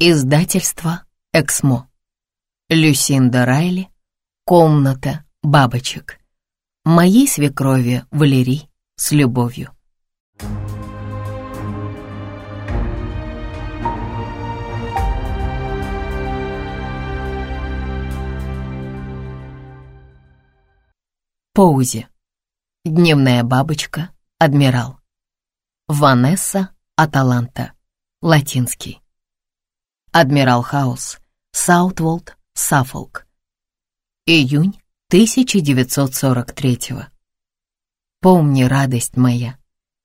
Издательство «Эксмо». Люсинда Райли. Комната бабочек. Моей свекрови Валерий с любовью. Поузи. Дневная бабочка. Адмирал. Ванесса Аталанта. Латинский. Адмирал Хаус, Саутволд, Саффолк. Июнь 1943 Помни, радость моя,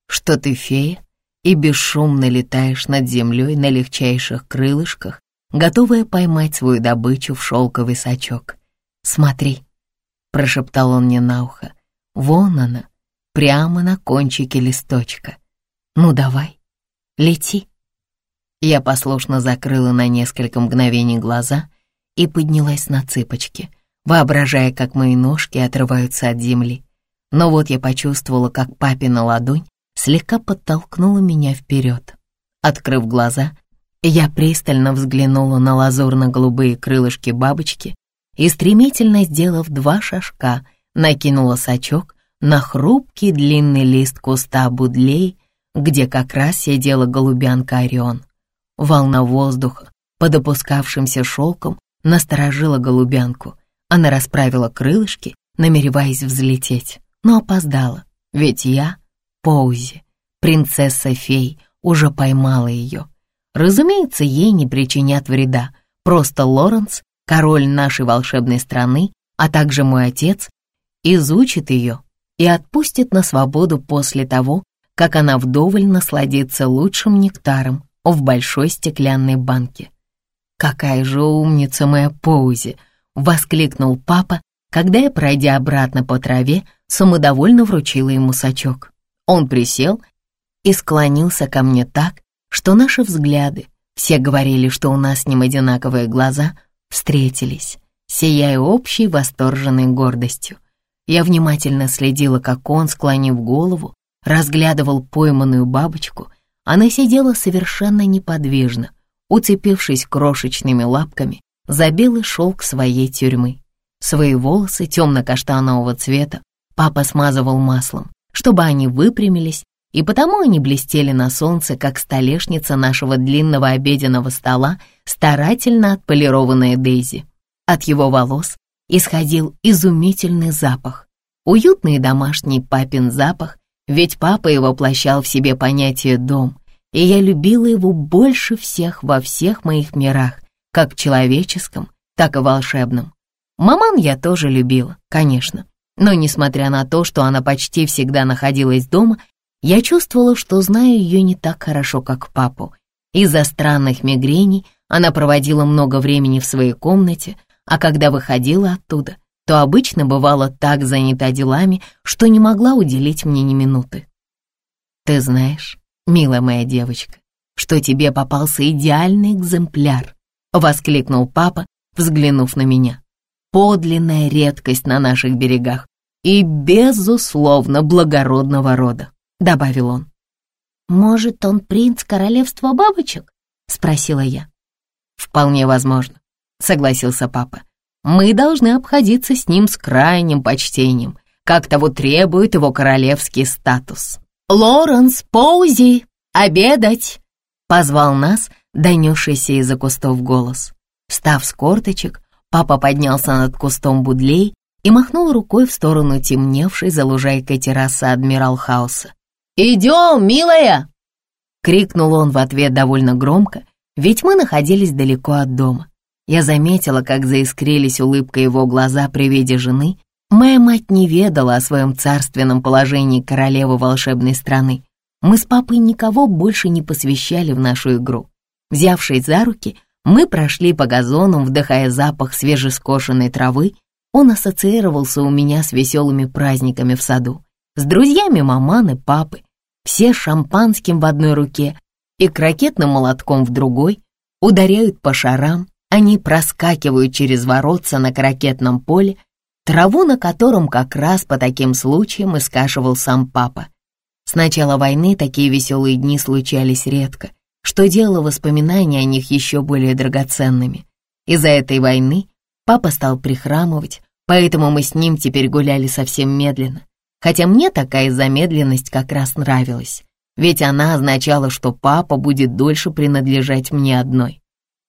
что ты фея и бесшумно летаешь над землей на легчайших крылышках, готовая поймать свою добычу в шелковый сачок. Смотри, прошептал он мне на ухо, вон она, прямо на кончике листочка. Ну давай, лети. Я послушно закрыла на несколько мгновений глаза и поднялась на цыпочки, воображая, как мои ножки отрываются от земли. Но вот я почувствовала, как папина ладонь слегка подтолкнула меня вперед. Открыв глаза, я пристально взглянула на лазурно-голубые крылышки бабочки и, стремительно сделав два шажка, накинула сачок на хрупкий длинный лист куста будлей, где как раз сидела голубянка Орион. Волна воздуха под опускавшимся шелком насторожила голубянку. Она расправила крылышки, намереваясь взлететь, но опоздала, ведь я, Поузи, принцесса-фей, уже поймала ее. Разумеется, ей не причинят вреда, просто Лоренс, король нашей волшебной страны, а также мой отец, изучит ее и отпустит на свободу после того, как она вдоволь насладится лучшим нектаром в большой стеклянной банке. «Какая же умница моя Поузи!» — воскликнул папа, когда я, пройдя обратно по траве, самодовольно вручила ему сачок. Он присел и склонился ко мне так, что наши взгляды, все говорили, что у нас с ним одинаковые глаза, встретились, сияя общей восторженной гордостью. Я внимательно следила, как он, склонив голову, разглядывал пойманную бабочку она сидела совершенно неподвижно, уцепившись крошечными лапками за белый шелк своей тюрьмы. Свои волосы темно-каштанового цвета папа смазывал маслом, чтобы они выпрямились, и потому они блестели на солнце, как столешница нашего длинного обеденного стола, старательно отполированная Дейзи. От его волос исходил изумительный запах, уютный домашний папин запах, ведь папа и воплощал в себе понятие «дом», и я любила его больше всех во всех моих мирах, как человеческом, так и волшебном. Маман я тоже любила, конечно, но несмотря на то, что она почти всегда находилась дома, я чувствовала, что знаю ее не так хорошо, как папу. Из-за странных мигрений она проводила много времени в своей комнате, а когда выходила оттуда, то обычно бывала так занята делами, что не могла уделить мне ни минуты. Ты знаешь, милая моя девочка, что тебе попался идеальный экземпляр, воскликнул папа, взглянув на меня. Подлинная редкость на наших берегах и, безусловно, благородного рода, добавил он. «Может, он принц королевства бабочек?» — спросила я. «Вполне возможно», — согласился папа мы должны обходиться с ним с крайним почтением, как того требует его королевский статус. «Лоренс, Поузи, обедать!» — позвал нас, донесшийся из-за кустов голос. Встав с корточек, папа поднялся над кустом будлей и махнул рукой в сторону темневшей за лужайкой террасы Адмирал Хауса. «Идем, милая!» — крикнул он в ответ довольно громко, ведь мы находились далеко от дома. Я заметила, как заискрились улыбкой его глаза при виде жены. Моя мать не ведала о своем царственном положении королевы волшебной страны. Мы с папой никого больше не посвящали в нашу игру. Взявшись за руки, мы прошли по газонам, вдыхая запах свежескошенной травы. Он ассоциировался у меня с веселыми праздниками в саду, с друзьями маманы, папы, все шампанским в одной руке и крокетным молотком в другой, ударяют по шарам, они проскакивают через воротца на крокетном поле, траву на котором как раз по таким случаям искашивал сам папа. С начала войны такие веселые дни случались редко, что делало воспоминания о них еще более драгоценными. Из-за этой войны папа стал прихрамывать, поэтому мы с ним теперь гуляли совсем медленно. Хотя мне такая замедленность как раз нравилась, ведь она означала, что папа будет дольше принадлежать мне одной.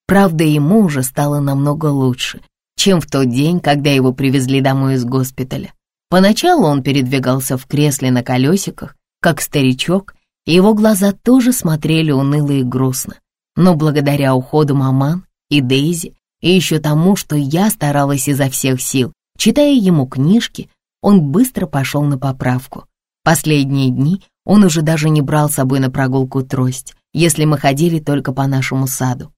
Правда, ему уже стало намного лучше, чем в тот день, когда его привезли домой из госпиталя. Поначалу он передвигался в кресле на колесиках, как старичок, и его глаза тоже смотрели уныло и грустно. Но благодаря уходу маман и Дейзи, и еще тому, что я старалась изо всех сил, читая ему книжки, он быстро пошел на поправку. Последние дни он уже даже не брал с собой на прогулку трость, если мы ходили только по нашему саду.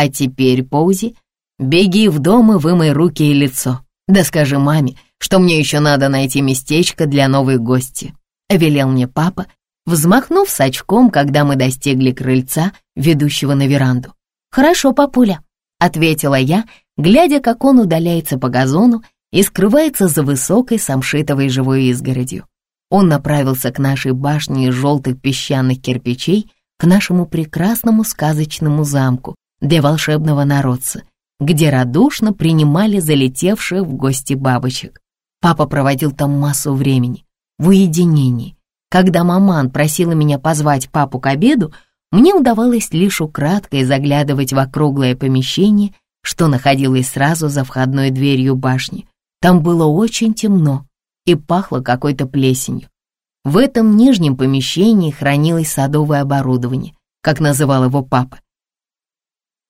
А теперь, Поузи, беги в дом и вымой руки и лицо. Да скажи маме, что мне еще надо найти местечко для новой гости. Велел мне папа, взмахнув с очком, когда мы достигли крыльца, ведущего на веранду. «Хорошо, папуля», — ответила я, глядя, как он удаляется по газону и скрывается за высокой самшитовой живой изгородью. Он направился к нашей башне из желтых песчаных кирпичей, к нашему прекрасному сказочному замку для волшебного народца, где радушно принимали залетевших в гости бабочек. Папа проводил там массу времени, в уединении, когда маман просила меня позвать папу к обеду, мне удавалось лишь украдкой заглядывать в округлое помещение, что находилось сразу за входной дверью башни. Там было очень темно и пахло какой-то плесенью. В этом нижнем помещении хранилось садовое оборудование, как называл его папа.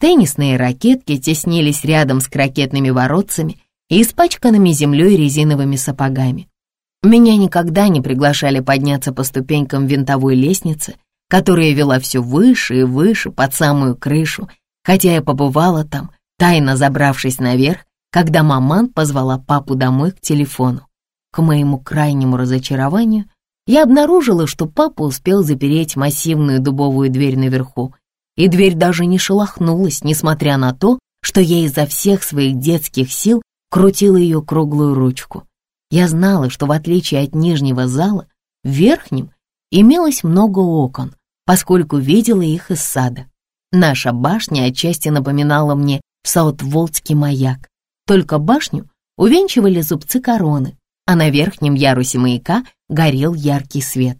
Теннисные ракетки теснились рядом с крокетными воротцами и испачканными землей резиновыми сапогами. Меня никогда не приглашали подняться по ступенькам винтовой лестницы, которая вела все выше и выше под самую крышу, хотя я побывала там, тайно забравшись наверх, когда маман позвала папу домой к телефону. К моему крайнему разочарованию я обнаружила, что папа успел запереть массивную дубовую дверь наверху, и дверь даже не шелохнулась, несмотря на то, что я изо всех своих детских сил крутила ее круглую ручку. Я знала, что в отличие от нижнего зала, в верхнем имелось много окон, поскольку видела их из сада. Наша башня отчасти напоминала мне Саутволдский маяк, только башню увенчивали зубцы короны, а на верхнем ярусе маяка горел яркий свет.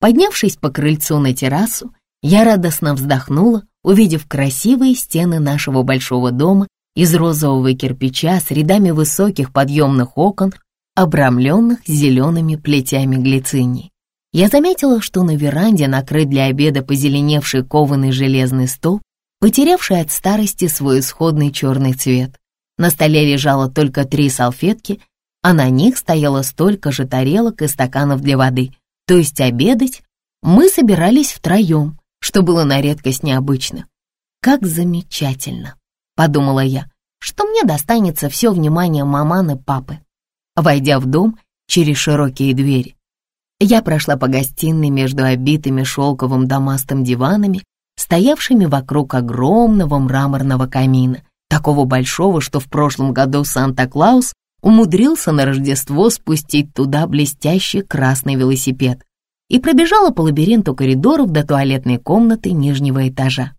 Поднявшись по крыльцу на террасу, я радостно вздохнула, увидев красивые стены нашего большого дома из розового кирпича с рядами высоких подъемных окон обрамленных зелеными плетями глицинии. Я заметила, что на веранде накрыт для обеда позеленевший кованый железный стол, потерявший от старости свой исходный черный цвет. На столе лежало только три салфетки, а на них стояло столько же тарелок и стаканов для воды. То есть обедать мы собирались втроем, что было на редкость необычно. «Как замечательно!» — подумала я, что мне достанется все внимание маман и папы войдя в дом через широкие двери. Я прошла по гостиной между обитыми шелковым домастым диванами, стоявшими вокруг огромного мраморного камина, такого большого, что в прошлом году Санта-Клаус умудрился на Рождество спустить туда блестящий красный велосипед и пробежала по лабиринту коридоров до туалетной комнаты нижнего этажа.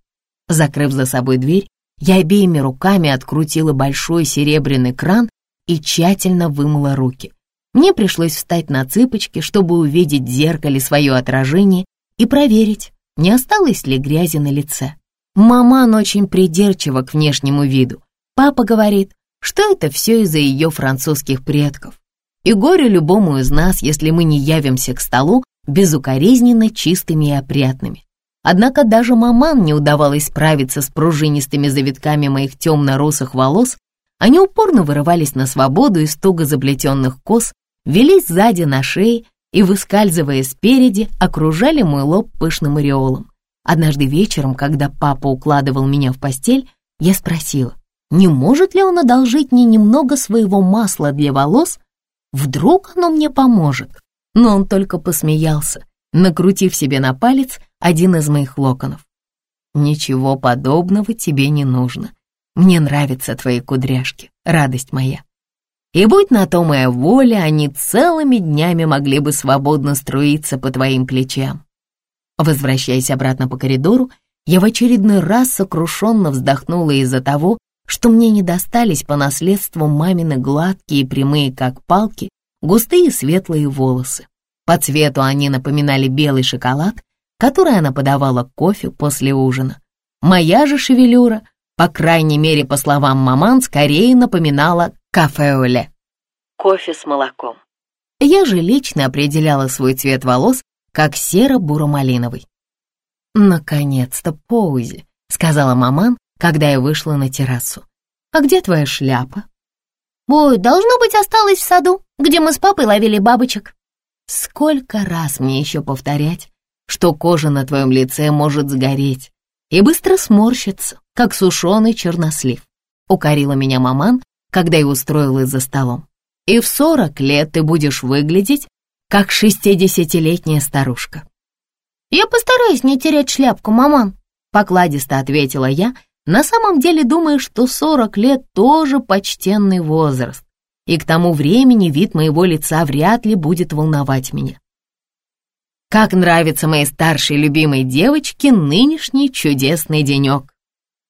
Закрыв за собой дверь, я обеими руками открутила большой серебряный кран и тщательно вымыла руки. Мне пришлось встать на цыпочки, чтобы увидеть в зеркале свое отражение и проверить, не осталось ли грязи на лице. Маман очень придирчива к внешнему виду. Папа говорит, что это все из-за ее французских предков. И горе любому из нас, если мы не явимся к столу безукоризненно чистыми и опрятными. Однако даже маман не удавалось справиться с пружинистыми завитками моих темно-русых волос они упорно вырывались на свободу из туго заплетенных кос, велись сзади на шее и, выскальзывая спереди, окружали мой лоб пышным ореолом. Однажды вечером, когда папа укладывал меня в постель, я спросила, не может ли он одолжить мне немного своего масла для волос? Вдруг оно мне поможет? Но он только посмеялся, накрутив себе на палец один из моих локонов. «Ничего подобного тебе не нужно», мне нравятся твои кудряшки, радость моя. И будь на то моя воля, они целыми днями могли бы свободно струиться по твоим плечам. Возвращаясь обратно по коридору, я в очередной раз сокрушенно вздохнула из-за того, что мне не достались по наследству мамины гладкие и прямые, как палки, густые светлые волосы. По цвету они напоминали белый шоколад, который она подавала к кофе после ужина. Моя же шевелюра, по крайней мере, по словам маман, скорее напоминала кафе-оле. Кофе с молоком. Я же лично определяла свой цвет волос как серо-буро-малиновый. «Наконец-то, Поузи», — сказала маман, когда я вышла на террасу. «А где твоя шляпа?» «Ой, должно быть, осталась в саду, где мы с папой ловили бабочек». «Сколько раз мне еще повторять, что кожа на твоем лице может сгореть и быстро сморщиться, как сушеный чернослив», — укорила меня маман, когда я устроилась за столом. «И в сорок лет ты будешь выглядеть, как шестидесятилетняя старушка». «Я постараюсь не терять шляпку, маман», — покладисто ответила я, на самом деле думая, что сорок лет тоже почтенный возраст, и к тому времени вид моего лица вряд ли будет волновать меня. Как нравится моей старшей любимой девочке нынешний чудесный денек.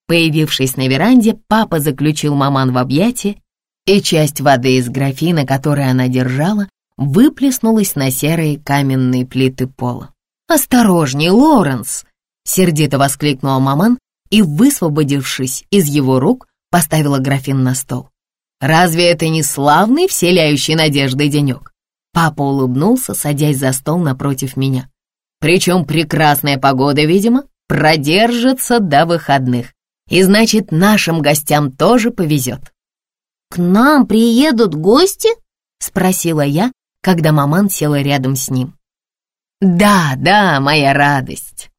Появившись на веранде, папа заключил маман в объятия, и часть воды из графина, который она держала, выплеснулась на серые каменные плиты пола. «Осторожней, Лоренс!» — сердито воскликнула маман и, высвободившись из его рук, поставила графин на стол. «Разве это не славный, вселяющий надежды денек?» Папа улыбнулся, садясь за стол напротив меня. «Причем прекрасная погода, видимо, продержится до выходных. И значит, нашим гостям тоже повезет». «К нам приедут гости?» — спросила я, когда маман села рядом с ним. «Да, да, моя радость.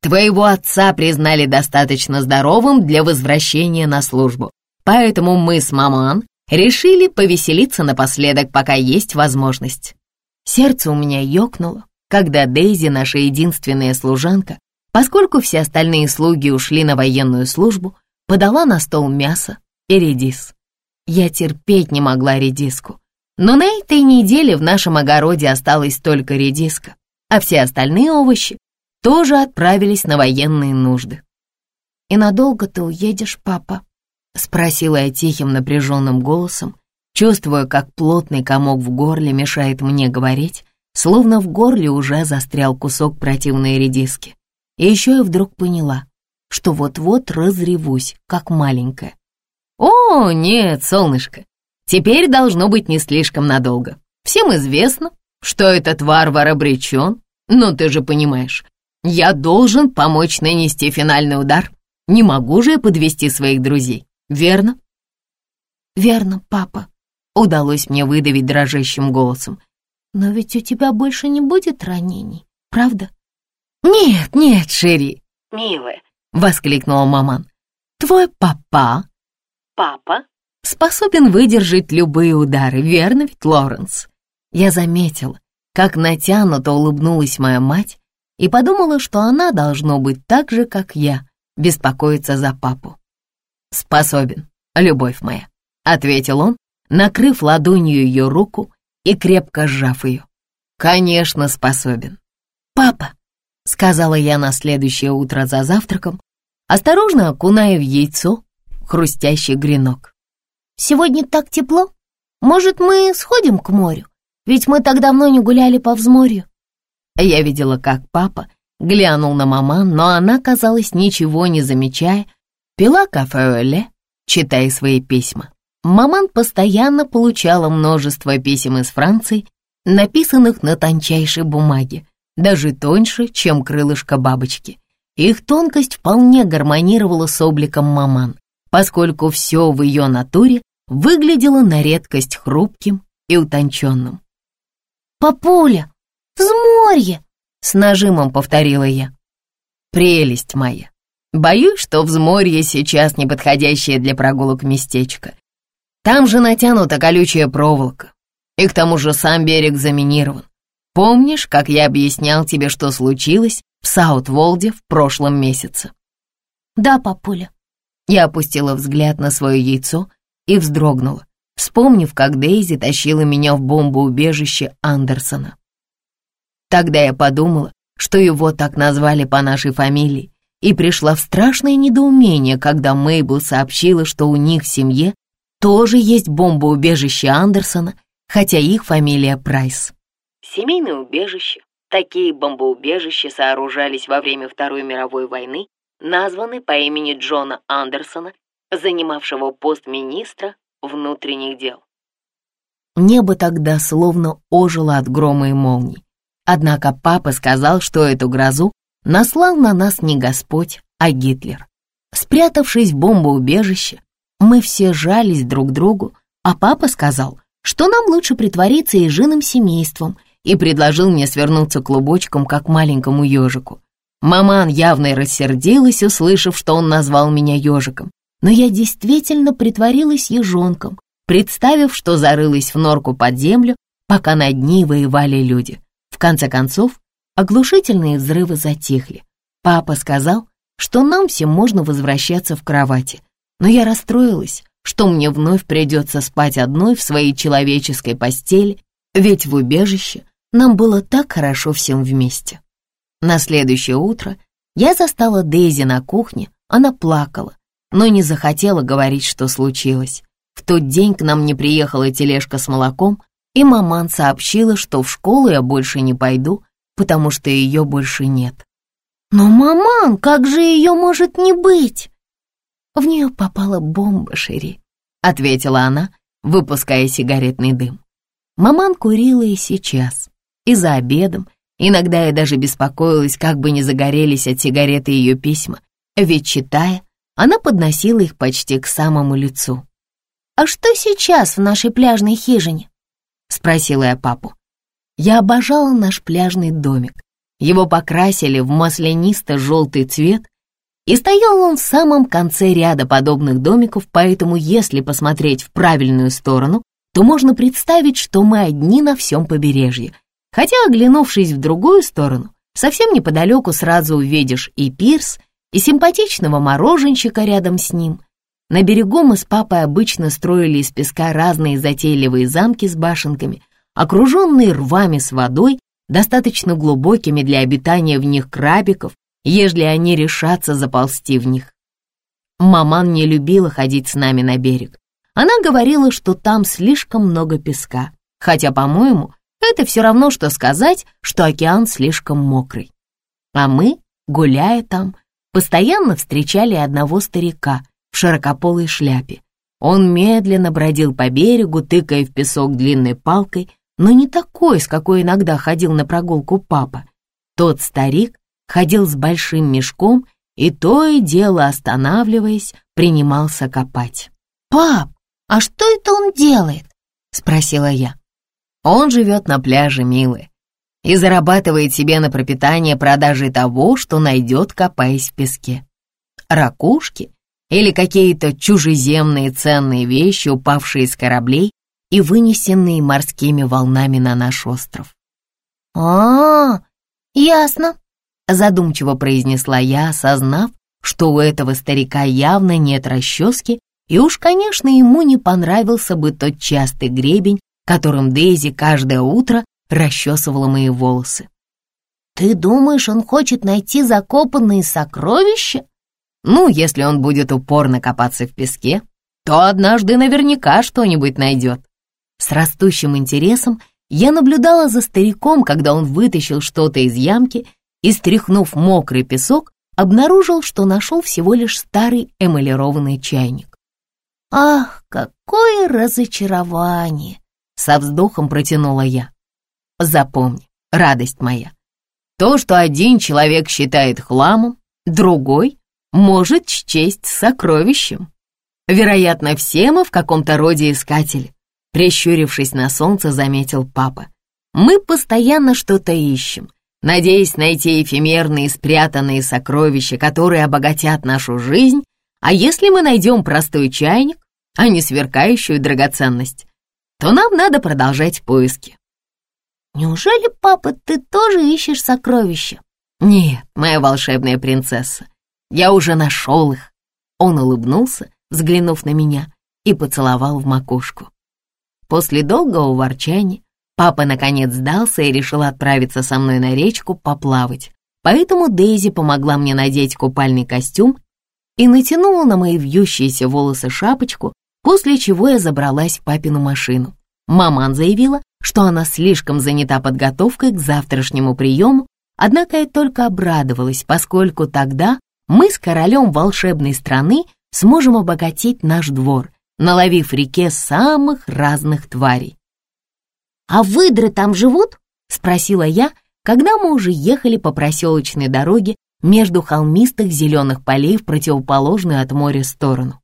Твоего отца признали достаточно здоровым для возвращения на службу, поэтому мы с маман решили повеселиться напоследок, пока есть возможность». Сердце у меня ёкнуло, когда Дейзи, наша единственная служанка, поскольку все остальные слуги ушли на военную службу, подала на стол мясо и редис. Я терпеть не могла редиску, но на этой неделе в нашем огороде осталась только редиска а все остальные овощи тоже отправились на военные нужды. «И надолго ты уедешь, папа?» — спросила я тихим напряженным голосом, чувствуя, как плотный комок в горле мешает мне говорить, словно в горле уже застрял кусок противной редиски. И еще я вдруг поняла, что вот-вот разревусь, как маленькая. «О, нет, солнышко, теперь должно быть не слишком надолго. Всем известно, что этот варвар обречен, но ты же понимаешь, я должен помочь нанести финальный удар. Не могу же я подвести своих друзей, верно? Верно, папа, удалось мне выдавить дрожащим голосом. Но ведь у тебя больше не будет ранений, правда? Нет, нет, Шерри, милая, воскликнула маман. Твой папа, папа, способен выдержать любые удары, верно ведь, Лоренс? Я заметила, как натянуто улыбнулась моя мать и подумала, что она должно быть так же, как я, беспокоиться за папу. «Способен, любовь моя», — ответил он, накрыв ладонью ее руку и крепко сжав ее. «Конечно, способен». «Папа», — сказала я на следующее утро за завтраком, осторожно окуная в яйцо хрустящий гренок. «Сегодня так тепло. Может, мы сходим к морю? Ведь мы так давно не гуляли по взморью. Я видела, как папа глянул на маман, но она, казалось, ничего не замечая, пила кафе-оле, читая свои письма. Маман постоянно получала множество писем из Франции, написанных на тончайшей бумаге, даже тоньше, чем крылышко бабочки. Их тонкость вполне гармонировала с обликом маман, поскольку все в ее натуре выглядело на редкость хрупким и утонченным. «Папуля, взморье!» — с нажимом повторила я. «Прелесть моя! Боюсь, что взморье сейчас неподходящее для прогулок местечко. Там же натянута колючая проволока, и к тому же сам берег заминирован. Помнишь, как я объяснял тебе, что случилось в Саут-Волде в прошлом месяце?» «Да, папуля». Я опустила взгляд на свое яйцо и вздрогнула вспомнив, как Дейзи тащила меня в бомбоубежище Андерсона. Тогда я подумала, что его так назвали по нашей фамилии, и пришла в страшное недоумение, когда Мейбл сообщила, что у них в семье тоже есть бомбоубежище Андерсона, хотя их фамилия Прайс. Семейное убежище. Такие бомбоубежища сооружались во время Второй мировой войны, названы по имени Джона Андерсона, занимавшего пост министра внутренних дел. Небо тогда словно ожило от грома и молний. Однако папа сказал, что эту грозу наслал на нас не Господь, а Гитлер. Спрятавшись в бомбоубежище, мы все жались друг другу, а папа сказал, что нам лучше притвориться ежиным семейством и предложил мне свернуться клубочком, как маленькому ежику. Маман явно рассердилась, услышав, что он назвал меня ежиком, но я действительно притворилась ежонком, представив, что зарылась в норку под землю, пока над ней воевали люди. В конце концов, оглушительные взрывы затихли. Папа сказал, что нам всем можно возвращаться в кровати, но я расстроилась, что мне вновь придется спать одной в своей человеческой постели, ведь в убежище нам было так хорошо всем вместе. На следующее утро я застала Дейзи на кухне, она плакала, но не захотела говорить, что случилось. В тот день к нам не приехала тележка с молоком, и маман сообщила, что в школу я больше не пойду, потому что ее больше нет. «Но, маман, как же ее может не быть?» «В нее попала бомба, Шери», — ответила она, выпуская сигаретный дым. Маман курила и сейчас, и за обедом. Иногда я даже беспокоилась, как бы не загорелись от сигареты ее письма, ведь, читая, она подносила их почти к самому лицу. «А что сейчас в нашей пляжной хижине?» — спросила я папу. Я обожала наш пляжный домик. Его покрасили в маслянисто-желтый цвет, и стоял он в самом конце ряда подобных домиков, поэтому если посмотреть в правильную сторону, то можно представить, что мы одни на всем побережье. Хотя, оглянувшись в другую сторону, совсем неподалеку сразу увидишь и пирс, и симпатичного мороженщика рядом с ним. На берегу мы с папой обычно строили из песка разные затейливые замки с башенками, окруженные рвами с водой, достаточно глубокими для обитания в них крабиков, ежели они решатся заползти в них. Маман не любила ходить с нами на берег. Она говорила, что там слишком много песка, хотя, по-моему, это все равно, что сказать, что океан слишком мокрый. А мы, гуляя там, постоянно встречали одного старика в широкополой шляпе. Он медленно бродил по берегу, тыкая в песок длинной палкой, но не такой, с какой иногда ходил на прогулку папа. Тот старик ходил с большим мешком и то и дело останавливаясь, принимался копать. «Пап, а что это он делает?» — спросила я. «Он живет на пляже, милый, и зарабатывает себе на пропитание продажей того, что найдет, копаясь в песке. Ракушки или какие-то чужеземные ценные вещи, упавшие с кораблей и вынесенные морскими волнами на наш остров. «А, -а ясно», — задумчиво произнесла я, осознав, что у этого старика явно нет расчески, и уж, конечно, ему не понравился бы тот частый гребень, которым Дейзи каждое утро расчесывала мои волосы. «Ты думаешь, он хочет найти закопанные сокровища?» «Ну, если он будет упорно копаться в песке, то однажды наверняка что-нибудь найдет». С растущим интересом я наблюдала за стариком, когда он вытащил что-то из ямки и, стряхнув мокрый песок, обнаружил, что нашел всего лишь старый эмалированный чайник. «Ах, какое разочарование!» — со вздохом протянула я. Запомни, радость моя, то, что один человек считает хламом, другой может счесть сокровищем. Вероятно, все мы в каком-то роде искатели. Прищурившись на солнце, заметил папа. Мы постоянно что-то ищем, надеясь найти эфемерные спрятанные сокровища, которые обогатят нашу жизнь, а если мы найдем простой чайник, а не сверкающую драгоценность, то нам надо продолжать поиски. «Неужели, папа, ты тоже ищешь сокровища?» «Нет, моя волшебная принцесса, я уже нашел их». Он улыбнулся, взглянув на меня, и поцеловал в макушку. После долгого ворчания папа наконец сдался и решил отправиться со мной на речку поплавать, поэтому Дейзи помогла мне надеть купальный костюм и натянула на мои вьющиеся волосы шапочку, после чего я забралась в папину машину. Маман заявила, что она слишком занята подготовкой к завтрашнему приему, однако я только обрадовалась, поскольку тогда мы с королем волшебной страны сможем обогатить наш двор, наловив в реке самых разных тварей. «А выдры там живут?» — спросила я, когда мы уже ехали по проселочной дороге между холмистых зеленых полей в противоположную от моря сторону.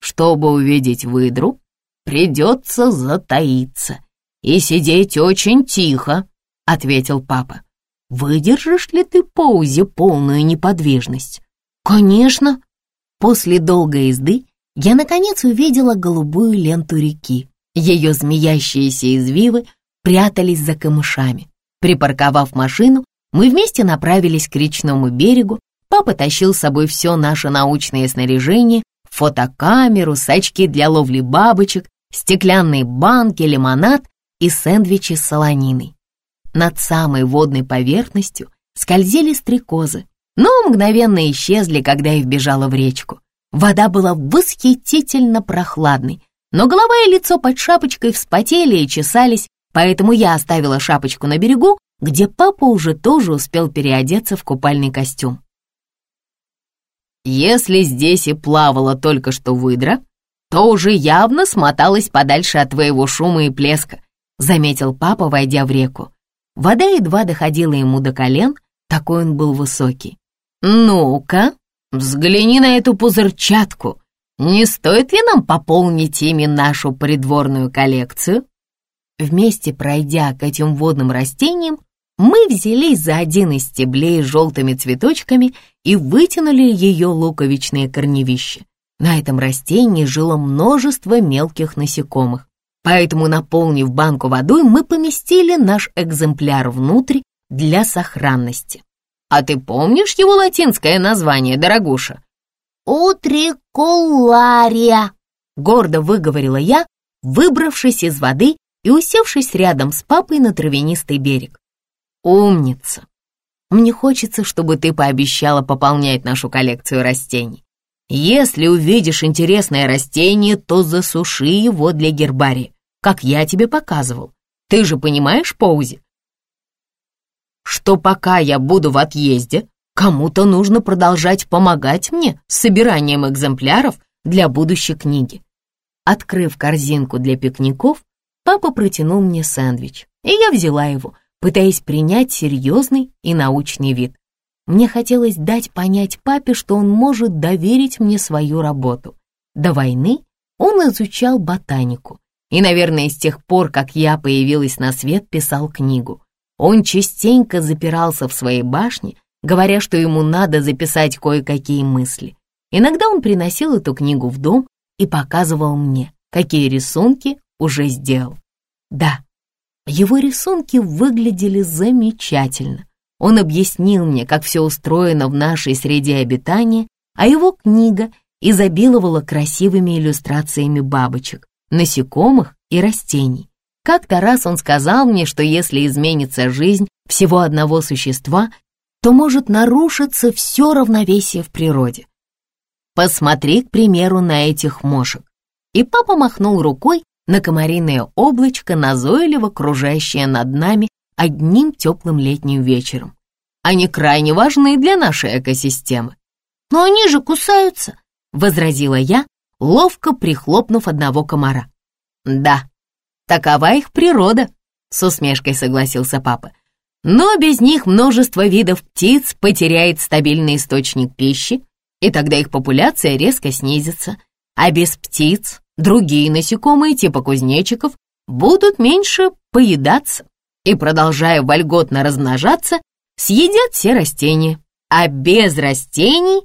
Чтобы увидеть выдру, придется затаиться и сидеть очень тихо, — ответил папа. Выдержишь ли ты паузе полную неподвижность? Конечно. После долгой езды я наконец увидела голубую ленту реки. Ее змеящиеся извивы прятались за камышами. Припарковав машину, мы вместе направились к речному берегу. Папа тащил с собой все наше научное снаряжение, фотокамеру, сачки для ловли бабочек, стеклянные банки, лимонад и сэндвичи с солониной. Над самой водной поверхностью скользили стрекозы, но мгновенно исчезли, когда я вбежала в речку. Вода была восхитительно прохладной, но голова и лицо под шапочкой вспотели и чесались, поэтому я оставила шапочку на берегу, где папа уже тоже успел переодеться в купальный костюм. Если здесь и плавала только что выдра, то уже явно смоталась подальше от твоего шума и плеска, заметил папа, войдя в реку. Вода едва доходила ему до колен, такой он был высокий. «Ну-ка, взгляни на эту пузырчатку. Не стоит ли нам пополнить ими нашу придворную коллекцию?» Вместе пройдя к этим водным растениям, мы взялись за один из стеблей с желтыми цветочками и вытянули ее луковичные корневища. На этом растении жило множество мелких насекомых, поэтому, наполнив банку водой, мы поместили наш экземпляр внутрь для сохранности. А ты помнишь его латинское название, дорогуша? «Утрикулария», — гордо выговорила я, выбравшись из воды и усевшись рядом с папой на травянистый берег. «Умница! Мне хочется, чтобы ты пообещала пополнять нашу коллекцию растений. Если увидишь интересное растение, то засуши его для гербария, как я тебе показывал. Ты же понимаешь, Поузи, что пока я буду в отъезде, кому-то нужно продолжать помогать мне с собиранием экземпляров для будущей книги. Открыв корзинку для пикников, папа протянул мне сэндвич, и я взяла его, пытаясь принять серьезный и научный вид. Мне хотелось дать понять папе, что он может доверить мне свою работу. До войны он изучал ботанику и, наверное, с тех пор, как я появилась на свет, писал книгу. Он частенько запирался в своей башне, говоря, что ему надо записать кое-какие мысли. Иногда он приносил эту книгу в дом и показывал мне, какие рисунки уже сделал. Да, его рисунки выглядели замечательно. Он объяснил мне, как все устроено в нашей среде обитания, а его книга изобиловала красивыми иллюстрациями бабочек, насекомых и растений. Как-то раз он сказал мне, что если изменится жизнь всего одного существа, то может нарушиться все равновесие в природе. Посмотри, к примеру, на этих мошек. И папа махнул рукой на комариное облачко, назойливо кружащее над нами одним теплым летним вечером. Они крайне важны для нашей экосистемы. «Но они же кусаются», — возразила я, ловко прихлопнув одного комара. «Да, Такова их природа, с усмешкой согласился папа. Но без них множество видов птиц потеряет стабильный источник пищи, и тогда их популяция резко снизится. А без птиц другие насекомые типа кузнечиков будут меньше поедаться и, продолжая вольготно размножаться, съедят все растения. А без растений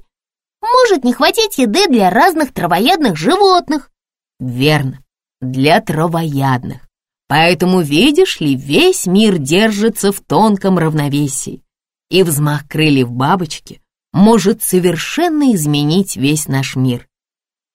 может не хватить еды для разных травоядных животных. Верно для травоядных. Поэтому, видишь ли, весь мир держится в тонком равновесии, и взмах крыльев бабочки может совершенно изменить весь наш мир.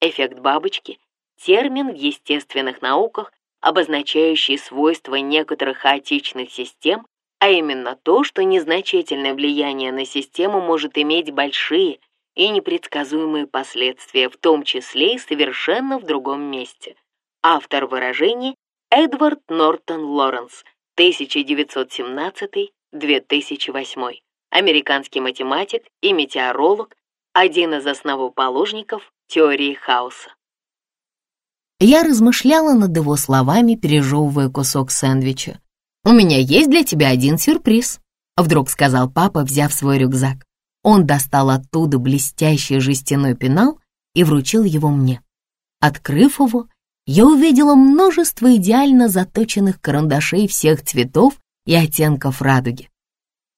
Эффект бабочки — термин в естественных науках, обозначающий свойства некоторых хаотичных систем а именно то, что незначительное влияние на систему может иметь большие и непредсказуемые последствия, в том числе и совершенно в другом месте. Автор выражения Эдвард Нортон Лоренс, 1917-2008. Американский математик и метеоролог, один из основоположников теории хаоса. Я размышляла над его словами, пережевывая кусок сэндвича. «У меня есть для тебя один сюрприз», — вдруг сказал папа, взяв свой рюкзак. Он достал оттуда блестящий жестяной пенал и вручил его мне. Открыв его, я увидела множество идеально заточенных карандашей всех цветов и оттенков радуги.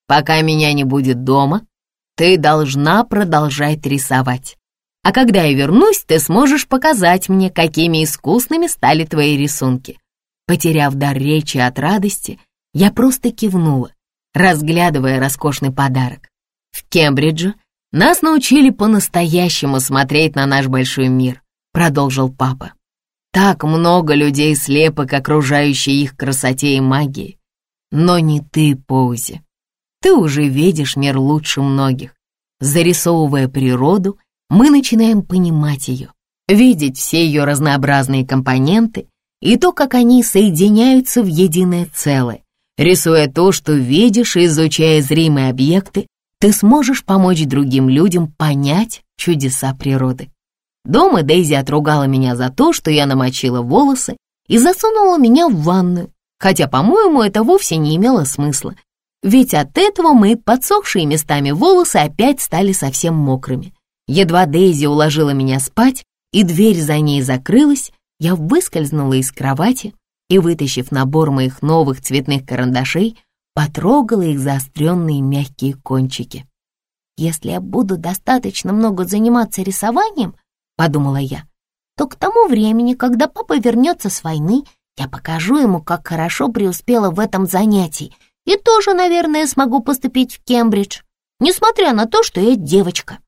«Пока меня не будет дома, ты должна продолжать рисовать. А когда я вернусь, ты сможешь показать мне, какими искусными стали твои рисунки». Потеряв дар речи от радости, я просто кивнула, разглядывая роскошный подарок. В Кембридже нас научили по-настоящему смотреть на наш большой мир, продолжил папа. Так много людей слепо к окружающей их красоте и магии. Но не ты, Поузи. Ты уже видишь мир лучше многих. Зарисовывая природу, мы начинаем понимать ее, видеть все ее разнообразные компоненты и то, как они соединяются в единое целое. Рисуя то, что видишь, и изучая зримые объекты, ты сможешь помочь другим людям понять чудеса природы. Дома Дейзи отругала меня за то, что я намочила волосы и засунула меня в ванную, хотя, по-моему, это вовсе не имело смысла, ведь от этого мои подсохшие местами волосы опять стали совсем мокрыми. Едва Дейзи уложила меня спать, и дверь за ней закрылась, я выскользнула из кровати и, вытащив набор моих новых цветных карандашей, потрогала их заостренные мягкие кончики. «Если я буду достаточно много заниматься рисованием, — подумала я, — то к тому времени, когда папа вернется с войны, я покажу ему, как хорошо преуспела в этом занятии, и тоже, наверное, смогу поступить в Кембридж, несмотря на то, что я девочка».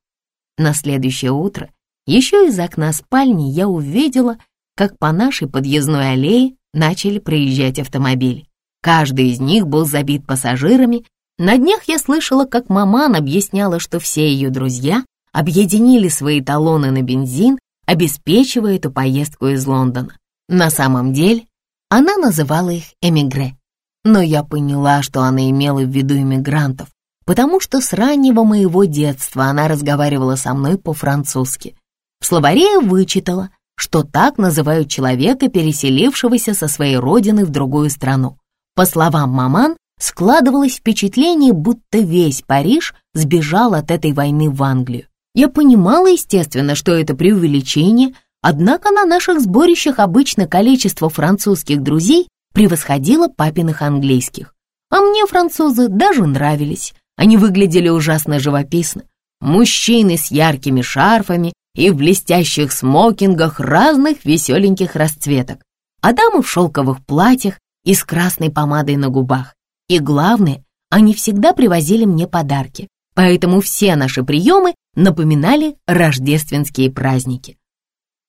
На следующее утро еще из окна спальни я увидела, как по нашей подъездной аллее начали проезжать автомобили. Каждый из них был забит пассажирами. На днях я слышала, как маман объясняла, что все ее друзья объединили свои талоны на бензин, обеспечивая эту поездку из Лондона. На самом деле она называла их эмигре. Но я поняла, что она имела в виду иммигрантов, потому что с раннего моего детства она разговаривала со мной по-французски. В словаре я вычитала, что так называют человека, переселившегося со своей родины в другую страну. По словам маман, складывалось впечатление, будто весь Париж сбежал от этой войны в Англию. Я понимала, естественно, что это преувеличение, однако на наших сборищах обычно количество французских друзей превосходило папиных английских. А мне французы даже нравились. Они выглядели ужасно живописно. Мужчины с яркими шарфами и в блестящих смокингах разных веселеньких расцветок, а дамы в шелковых платьях и с красной помадой на губах. И главное, они всегда привозили мне подарки, поэтому все наши приемы напоминали рождественские праздники.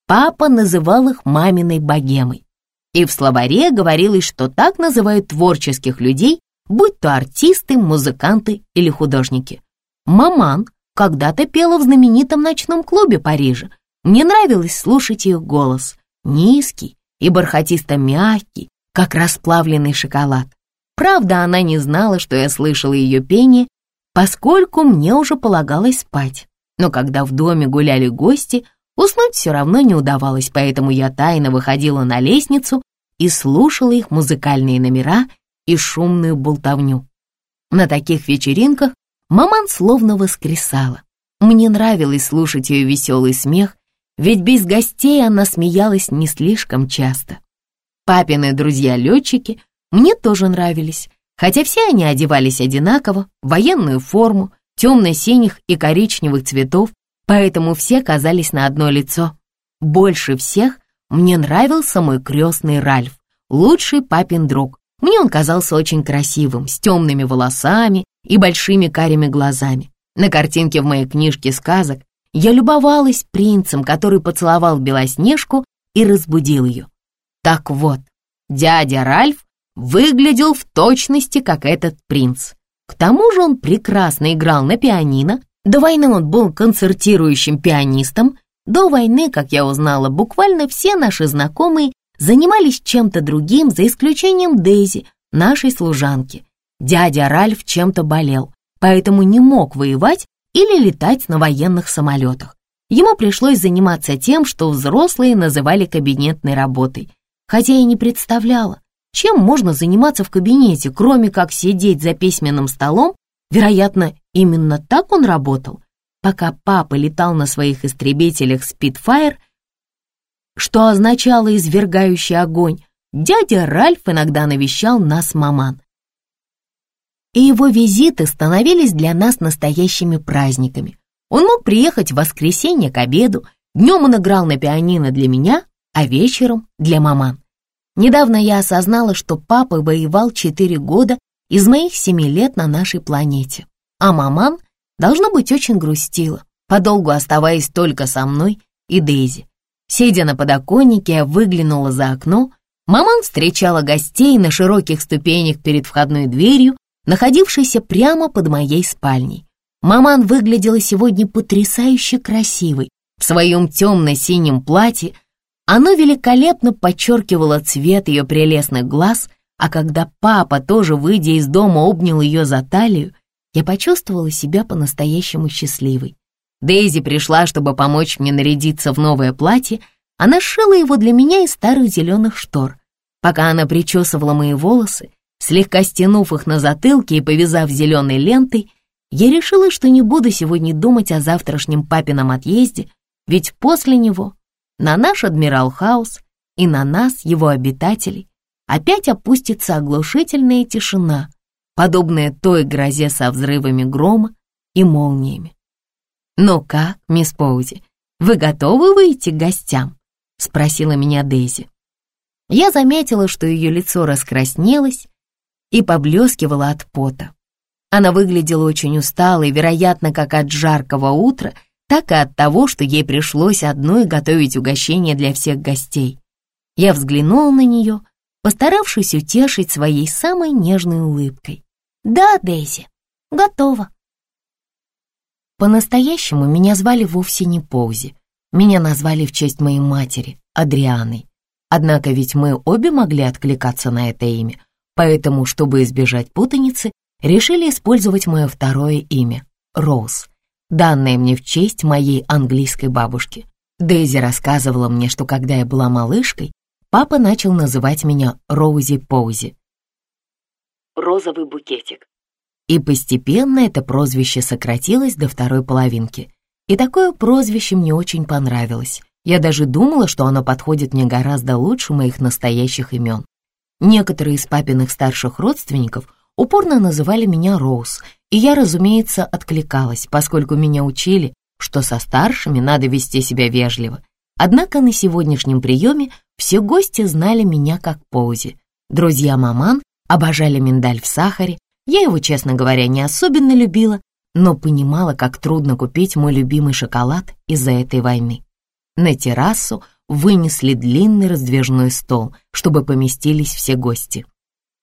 Папа называл их маминой богемой. И в словаре говорилось, что так называют творческих людей, будь то артисты, музыканты или художники. Маман когда-то пела в знаменитом ночном клубе Парижа. Мне нравилось слушать ее голос, низкий и бархатисто-мягкий, как расплавленный шоколад. Правда, она не знала, что я слышала ее пение, поскольку мне уже полагалось спать. Но когда в доме гуляли гости, уснуть все равно не удавалось, поэтому я тайно выходила на лестницу и слушала их музыкальные номера и шумную болтовню. На таких вечеринках маман словно воскресала. Мне нравилось слушать ее веселый смех, ведь без гостей она смеялась не слишком часто. Папины друзья-летчики мне тоже нравились, хотя все они одевались одинаково, военную форму, темно-синих и коричневых цветов, поэтому все казались на одно лицо. Больше всех мне нравился мой крестный Ральф, лучший папин друг. Мне он казался очень красивым, с темными волосами и большими карими глазами. На картинке в моей книжке сказок я любовалась принцем, который поцеловал Белоснежку и разбудил ее. Так вот, дядя Ральф выглядел в точности, как этот принц. К тому же он прекрасно играл на пианино, до войны он был концертирующим пианистом, до войны, как я узнала, буквально все наши знакомые занимались чем-то другим, за исключением Дейзи, нашей служанки. Дядя Ральф чем-то болел, поэтому не мог воевать или летать на военных самолетах. Ему пришлось заниматься тем, что взрослые называли кабинетной работой, хотя я не представляла, чем можно заниматься в кабинете, кроме как сидеть за письменным столом. Вероятно, именно так он работал, пока папа летал на своих истребителях Spitfire, что означало извергающий огонь. Дядя Ральф иногда навещал нас маман. И его визиты становились для нас настоящими праздниками. Он мог приехать в воскресенье к обеду, днем он играл на пианино для меня, а вечером для маман. Недавно я осознала, что папа воевал четыре года из моих семи лет на нашей планете, а маман, должно быть, очень грустила, подолгу оставаясь только со мной и Дейзи. Сидя на подоконнике, я выглянула за окно. Маман встречала гостей на широких ступенях перед входной дверью, находившейся прямо под моей спальней. Маман выглядела сегодня потрясающе красивой. В своем темно-синем платье оно великолепно подчеркивало цвет ее прелестных глаз, а когда папа, тоже выйдя из дома, обнял ее за талию, я почувствовала себя по-настоящему счастливой. Дейзи пришла, чтобы помочь мне нарядиться в новое платье. Она сшила его для меня из старых зеленых штор. Пока она причесывала мои волосы, слегка стянув их на затылке и повязав зеленой лентой, я решила, что не буду сегодня думать о завтрашнем папином отъезде, ведь после него на наш Адмирал Хаус и на нас, его обитателей, опять опустится оглушительная тишина, подобная той грозе со взрывами грома и молниями. «Ну как, мисс Поузи, вы готовы выйти к гостям?» — спросила меня Дейзи. Я заметила, что ее лицо раскраснелось и поблескивало от пота. Она выглядела очень усталой, вероятно, как от жаркого утра, так и от того, что ей пришлось одной готовить угощение для всех гостей. Я взглянула на нее, постаравшись утешить своей самой нежной улыбкой. «Да, Дейзи, готова», по-настоящему меня звали вовсе не Поузи. Меня назвали в честь моей матери, Адрианой. Однако ведь мы обе могли откликаться на это имя, поэтому, чтобы избежать путаницы, решили использовать мое второе имя — Роуз, данное мне в честь моей английской бабушки. Дейзи рассказывала мне, что когда я была малышкой, папа начал называть меня Роузи Поузи. Розовый букетик. И постепенно это прозвище сократилось до второй половинки. И такое прозвище мне очень понравилось. Я даже думала, что оно подходит мне гораздо лучше моих настоящих имен. Некоторые из папиных старших родственников упорно называли меня Роуз, и я, разумеется, откликалась, поскольку меня учили, что со старшими надо вести себя вежливо. Однако на сегодняшнем приеме все гости знали меня как Поузи. Друзья Маман обожали миндаль в сахаре, я его, честно говоря, не особенно любила, но понимала, как трудно купить мой любимый шоколад из-за этой войны. На террасу вынесли длинный раздвижной стол, чтобы поместились все гости.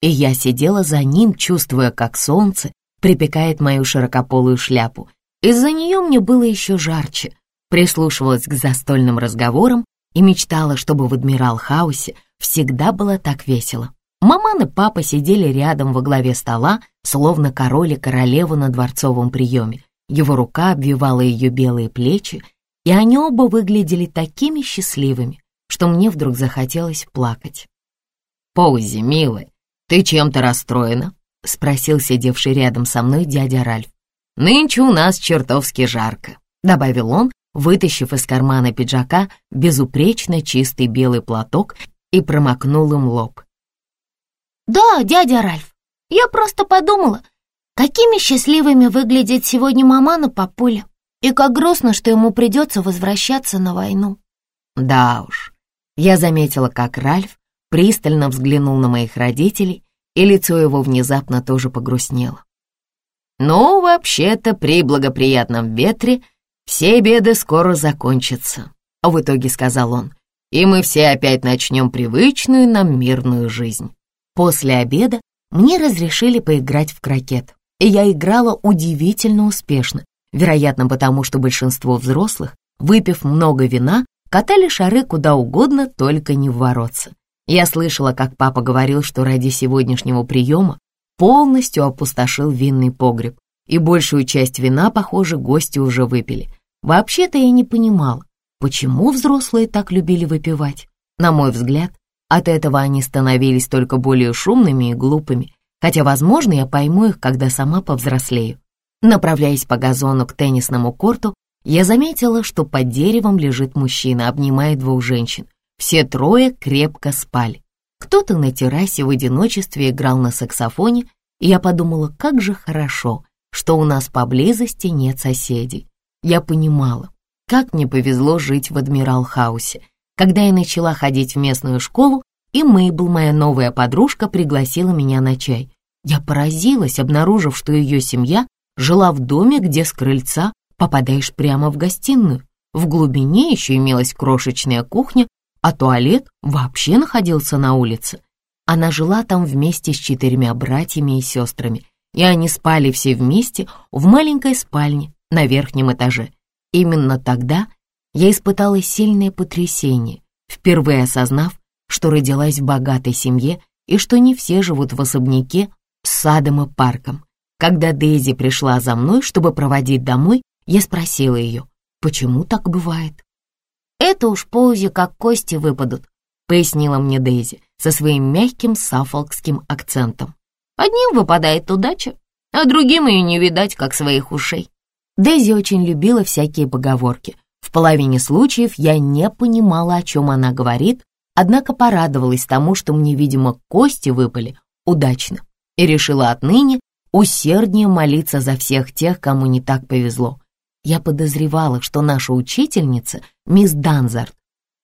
И я сидела за ним, чувствуя, как солнце припекает мою широкополую шляпу. Из-за нее мне было еще жарче. Прислушивалась к застольным разговорам и мечтала, чтобы в Адмирал Хаусе всегда было так весело. Маман и папа сидели рядом во главе стола, словно король и королева на дворцовом приеме. Его рука обвивала ее белые плечи, и они оба выглядели такими счастливыми, что мне вдруг захотелось плакать. «Поузи, милая, ты чем-то расстроена?» — спросил сидевший рядом со мной дядя Ральф. «Нынче у нас чертовски жарко», — добавил он, вытащив из кармана пиджака безупречно чистый белый платок и промокнул им лоб. «Да, дядя Ральф, я просто подумала, какими счастливыми выглядит сегодня маман и папуля, и как грустно, что ему придется возвращаться на войну». Да уж, я заметила, как Ральф пристально взглянул на моих родителей, и лицо его внезапно тоже погрустнело. «Ну, вообще-то, при благоприятном ветре все беды скоро закончатся», — в итоге сказал он, «и мы все опять начнем привычную нам мирную жизнь». После обеда мне разрешили поиграть в крокет, и я играла удивительно успешно, вероятно, потому что большинство взрослых, выпив много вина, катали шары куда угодно, только не в воротце. Я слышала, как папа говорил, что ради сегодняшнего приема полностью опустошил винный погреб, и большую часть вина, похоже, гости уже выпили. Вообще-то я не понимала, почему взрослые так любили выпивать. На мой взгляд, от этого они становились только более шумными и глупыми, хотя, возможно, я пойму их, когда сама повзрослею. Направляясь по газону к теннисному корту, я заметила, что под деревом лежит мужчина, обнимая двух женщин. Все трое крепко спали. Кто-то на террасе в одиночестве играл на саксофоне, и я подумала, как же хорошо, что у нас поблизости нет соседей. Я понимала, как мне повезло жить в Адмирал-хаусе. Когда я начала ходить в местную школу, и Мейбл, моя новая подружка, пригласила меня на чай. Я поразилась, обнаружив, что ее семья жила в доме, где с крыльца попадаешь прямо в гостиную. В глубине еще имелась крошечная кухня а туалет вообще находился на улице. Она жила там вместе с четырьмя братьями и сестрами, и они спали все вместе в маленькой спальне на верхнем этаже. Именно тогда я испытала сильное потрясение, впервые осознав, что родилась в богатой семье и что не все живут в особняке с садом и парком. Когда Дейзи пришла за мной, чтобы проводить домой, я спросила ее, почему так бывает. Это уж Поузи как кости выпадут, пояснила мне Дейзи со своим мягким сафолкским акцентом. Одним выпадает удача, а другим ее не видать, как своих ушей. Дейзи очень любила всякие поговорки. В половине случаев я не понимала, о чем она говорит, однако порадовалась тому, что мне, видимо, кости выпали удачно, и решила отныне усерднее молиться за всех тех, кому не так повезло. Я подозревала, что наша учительница, мисс Данзард,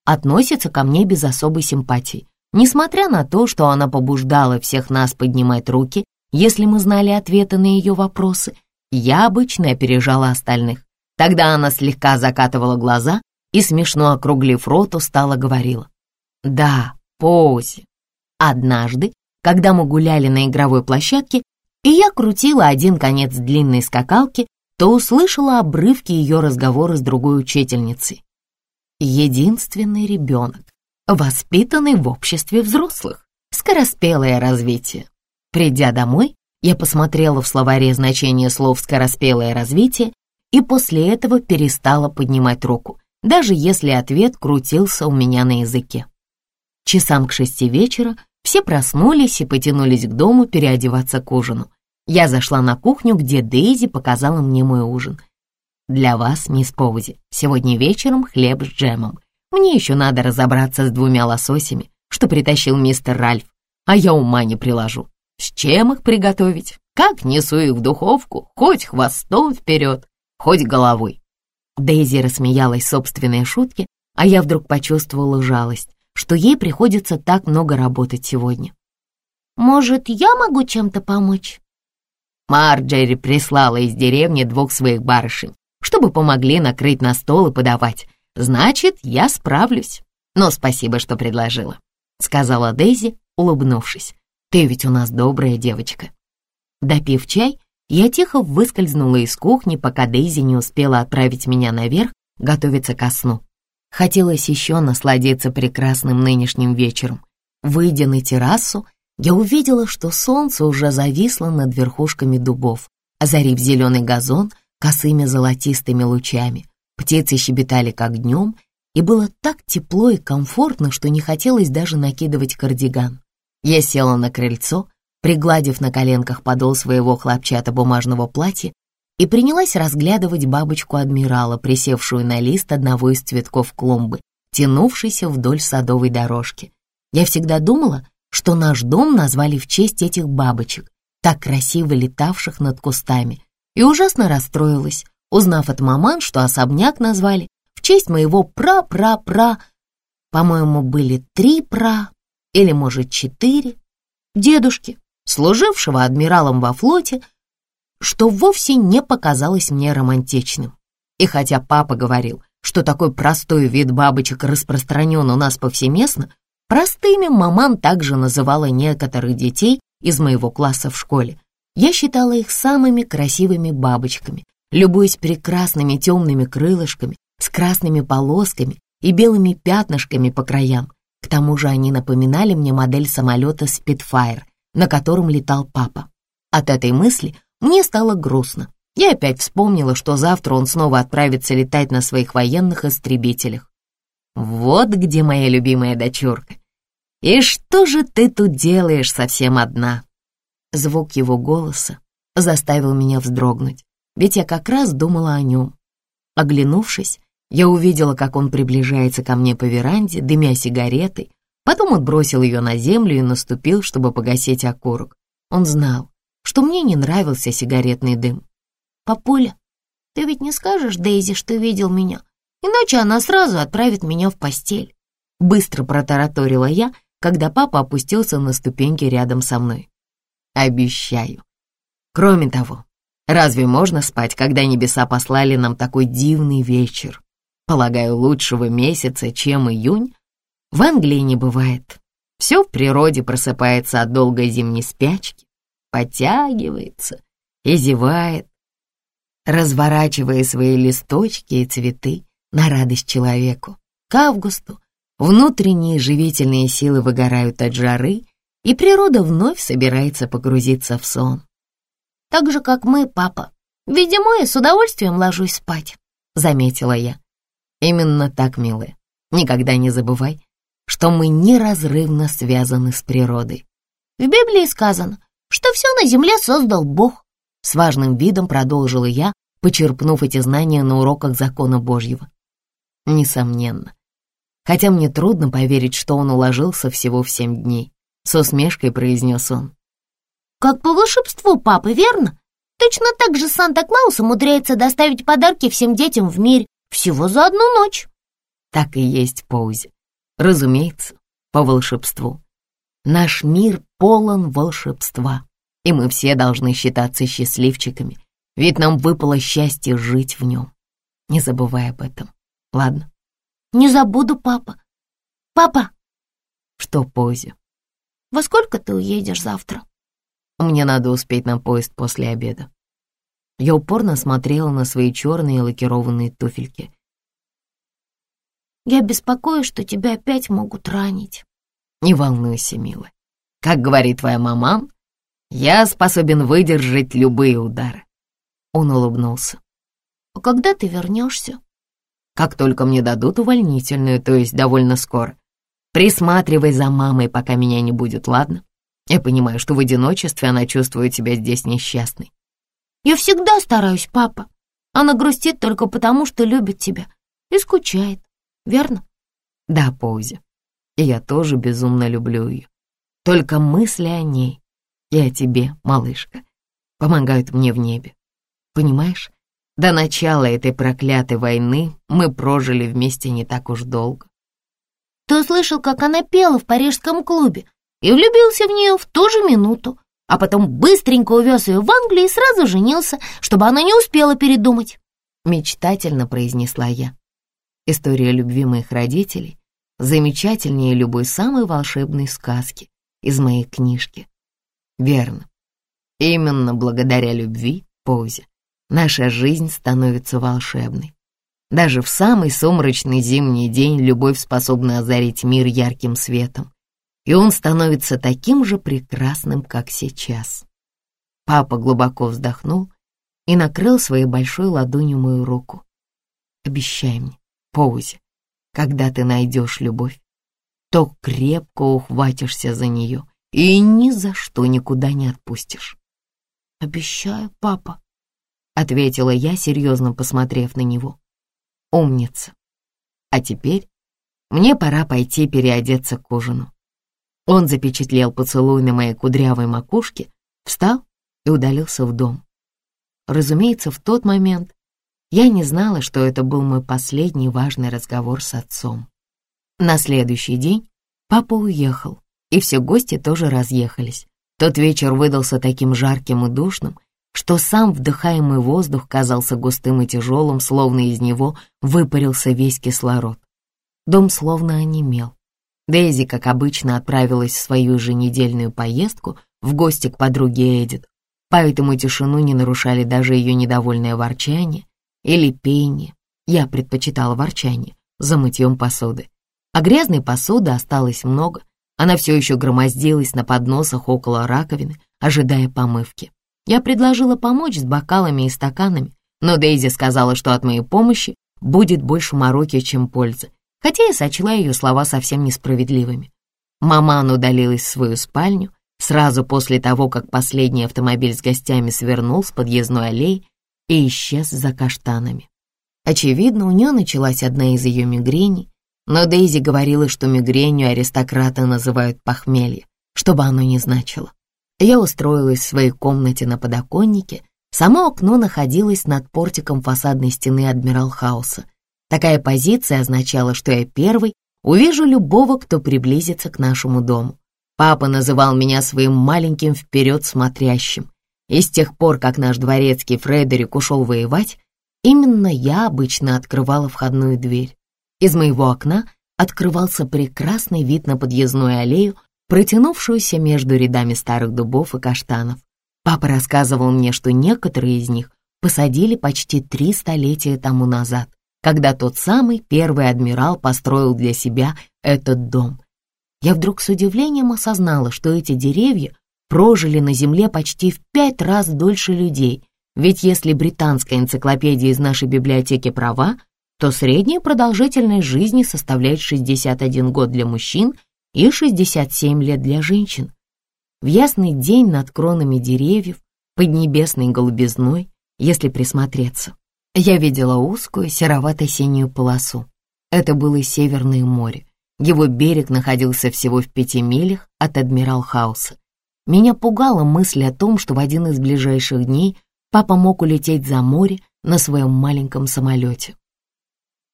относится ко мне без особой симпатии, несмотря на то, что она побуждала всех нас поднимать руки, если мы знали ответы на ее вопросы. Я обычно опережала остальных. Тогда она слегка закатывала глаза и, смешно округлив рот, устало говорила. «Да, Пози. Однажды, когда мы гуляли на игровой площадке, и я крутила один конец длинной скакалки, то услышала обрывки ее разговора с другой учительницей. Единственный ребенок, воспитанный в обществе взрослых, скороспелое развитие. Придя домой, я посмотрела в словаре значение слов «скороспелое развитие» и после этого перестала поднимать руку, даже если ответ крутился у меня на языке. Часам к шести вечера все проснулись и потянулись к дому переодеваться к ужину. Я зашла на кухню, где Дейзи показала мне мой ужин. «Для вас, мисс Поузи, сегодня вечером хлеб с джемом. Мне еще надо разобраться с двумя лососями, что притащил мистер Ральф, а я ума не приложу. С чем их приготовить? Как несу их в духовку, хоть хвостом вперед, хоть головой». Дейзи рассмеялась собственной шутке, а я вдруг почувствовала жалость, что ей приходится так много работать сегодня. «Может, я могу чем-то помочь?» Марджери прислала из деревни двух своих барышень, чтобы помогли накрыть на стол и подавать. Значит, я справлюсь. Но спасибо, что предложила», — сказала Дейзи, улыбнувшись. «Ты ведь у нас добрая девочка». Допив чай, я тихо выскользнула из кухни, пока Дейзи не успела отправить меня наверх готовиться ко сну. Хотелось еще насладиться прекрасным нынешним вечером. Выйдя на террасу, я увидела, что солнце уже зависло над верхушками дубов, озарив зеленый газон косыми золотистыми лучами. Птицы щебетали как днем, и было так тепло и комфортно, что не хотелось даже накидывать кардиган. Я села на крыльцо, пригладив на коленках подол своего хлопчатобумажного платья, и принялась разглядывать бабочку адмирала, присевшую на лист одного из цветков клумбы, тянувшейся вдоль садовой дорожки. Я всегда думала, что наш дом назвали в честь этих бабочек, так красиво летавших над кустами, и ужасно расстроилась, узнав от маман, что особняк назвали в честь моего пра-пра-пра, по-моему, были три пра, или, может, четыре, дедушки, служившего адмиралом во флоте, что вовсе не показалось мне романтичным. И хотя папа говорил, что такой простой вид бабочек распространен у нас повсеместно, Простыми маман также называла некоторых детей из моего класса в школе. Я считала их самыми красивыми бабочками, любуясь прекрасными темными крылышками с красными полосками и белыми пятнышками по краям. К тому же они напоминали мне модель самолета Spitfire, на котором летал папа. От этой мысли мне стало грустно. Я опять вспомнила, что завтра он снова отправится летать на своих военных истребителях. Вот где моя любимая дочурка. И что же ты тут делаешь совсем одна? Звук его голоса заставил меня вздрогнуть, ведь я как раз думала о нем. Оглянувшись, я увидела, как он приближается ко мне по веранде, дымя сигаретой, потом он бросил ее на землю и наступил, чтобы погасить окурок. Он знал, что мне не нравился сигаретный дым. «Папуля, ты ведь не скажешь Дейзи, что видел меня, иначе она сразу отправит меня в постель». Быстро протараторила я, когда папа опустился на ступеньки рядом со мной. «Обещаю. Кроме того, разве можно спать, когда небеса послали нам такой дивный вечер? Полагаю, лучшего месяца, чем июнь, в Англии не бывает. Все в природе просыпается от долгой зимней спячки, подтягивается и зевает, разворачивая свои листочки и цветы на радость человеку. К августу внутренние живительные силы выгорают от жары, и природа вновь собирается погрузиться в сон. «Так же, как мы, папа. Видимо, я с удовольствием ложусь спать», — заметила я. «Именно так, милая. Никогда не забывай, что мы неразрывно связаны с природой. В Библии сказано, что все на земле создал Бог, с важным видом продолжила я, почерпнув эти знания на уроках закона Божьего. Несомненно. Хотя мне трудно поверить, что он уложился всего в семь дней. С усмешкой произнес он. «Как по волшебству папы, верно? Точно так же Санта-Клаус умудряется доставить подарки всем детям в мире всего за одну ночь». Так и есть Поузи. Разумеется, по волшебству. Наш мир полон волшебства и мы все должны считаться счастливчиками, ведь нам выпало счастье жить в нем. Не забывай об этом, ладно? Не забуду, папа. Папа! Что, Пози? Во сколько ты уедешь завтра? Мне надо успеть на поезд после обеда. Я упорно смотрела на свои черные лакированные туфельки. Я беспокоюсь, что тебя опять могут ранить. Не волнуйся, милая. Как говорит твоя мама, я способен выдержать любые удары. Он улыбнулся. А когда ты вернешься? Как только мне дадут увольнительную, то есть довольно скоро. Присматривай за мамой, пока меня не будет, ладно? Я понимаю, что в одиночестве она чувствует себя здесь несчастной. Я всегда стараюсь, папа. Она грустит только потому, что любит тебя и скучает, верно? Да, Поузи. И я тоже безумно люблю ее. Только мысли о ней и о тебе, малышка, помогают мне в небе. Понимаешь, до начала этой проклятой войны мы прожили вместе не так уж долго. Ты услышал, как она пела в парижском клубе и влюбился в нее в ту же минуту, а потом быстренько увез ее в Англию и сразу женился, чтобы она не успела передумать. Мечтательно произнесла я. История любви моих родителей замечательнее любой самой волшебной сказки из моей книжки. Верно. Именно благодаря любви, Позе, наша жизнь становится волшебной. Даже в самый сумрачный зимний день любовь способна озарить мир ярким светом, и он становится таким же прекрасным, как сейчас. Папа глубоко вздохнул и накрыл своей большой ладонью мою руку. «Обещай мне, Поузи, когда ты найдешь любовь, то крепко ухватишься за нее и ни за что никуда не отпустишь. «Обещаю, папа», — ответила я, серьезно посмотрев на него. «Умница. А теперь мне пора пойти переодеться к ужину». Он запечатлел поцелуй на моей кудрявой макушке, встал и удалился в дом. Разумеется, в тот момент я не знала, что это был мой последний важный разговор с отцом. На следующий день папа уехал, и все гости тоже разъехались. Тот вечер выдался таким жарким и душным, что сам вдыхаемый воздух казался густым и тяжелым, словно из него выпарился весь кислород. Дом словно онемел. Дейзи, как обычно, отправилась в свою еженедельную поездку в гости к подруге Эдит, поэтому тишину не нарушали даже ее недовольное ворчание или пение. Я предпочитала ворчание за мытьем посуды. А грязной посуды осталось много, она все еще громоздилась на подносах около раковины, ожидая помывки. Я предложила помочь с бокалами и стаканами, но Дейзи сказала, что от моей помощи будет больше мороки, чем пользы, хотя я сочла ее слова совсем несправедливыми. Маман удалилась в свою спальню сразу после того, как последний автомобиль с гостями свернул с подъездной аллеи и исчез за каштанами. Очевидно, у нее началась одна из ее мигрений, но Дейзи говорила, что мигренью аристократы называют похмелье, что бы оно ни значило. Я устроилась в своей комнате на подоконнике, само окно находилось над портиком фасадной стены Адмирал Хауса — Такая позиция означала, что я первый увижу любого, кто приблизится к нашему дому. Папа называл меня своим маленьким вперед смотрящим. И с тех пор, как наш дворецкий Фредерик ушел воевать, именно я обычно открывала входную дверь. Из моего окна открывался прекрасный вид на подъездную аллею, протянувшуюся между рядами старых дубов и каштанов. Папа рассказывал мне, что некоторые из них посадили почти три столетия тому назад когда тот самый первый адмирал построил для себя этот дом. Я вдруг с удивлением осознала, что эти деревья прожили на Земле почти в пять раз дольше людей, ведь если британская энциклопедия из нашей библиотеки права, то средняя продолжительность жизни составляет 61 год для мужчин и 67 лет для женщин. В ясный день над кронами деревьев, под небесной голубизной, если присмотреться, я видела узкую серовато-синюю полосу. Это было Северное море. Его берег находился всего в пяти милях от Адмирал-хауса. Меня пугала мысль о том, что в один из ближайших дней папа мог улететь за море на своем маленьком самолете.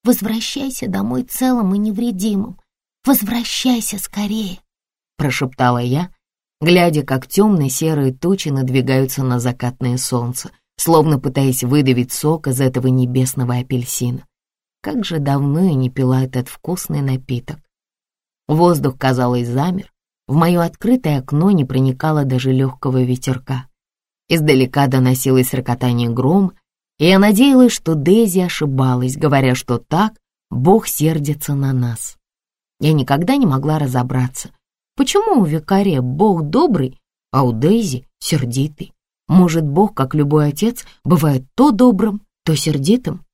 «Возвращайся домой целым и невредимым. Возвращайся скорее», — прошептала я, глядя, как темные серые тучи надвигаются на закатное солнце — словно пытаясь выдавить сок из этого небесного апельсина. Как же давно я не пила этот вкусный напиток. Воздух, казалось, замер, в мое открытое окно не проникало даже легкого ветерка. Издалека доносилось рокотание грома, и я надеялась, что Дейзи ошибалась, говоря, что так Бог сердится на нас. Я никогда не могла разобраться, почему у викария Бог добрый, а у Дейзи сердитый. Может, Бог, как любой отец, бывает то добрым, то сердитым?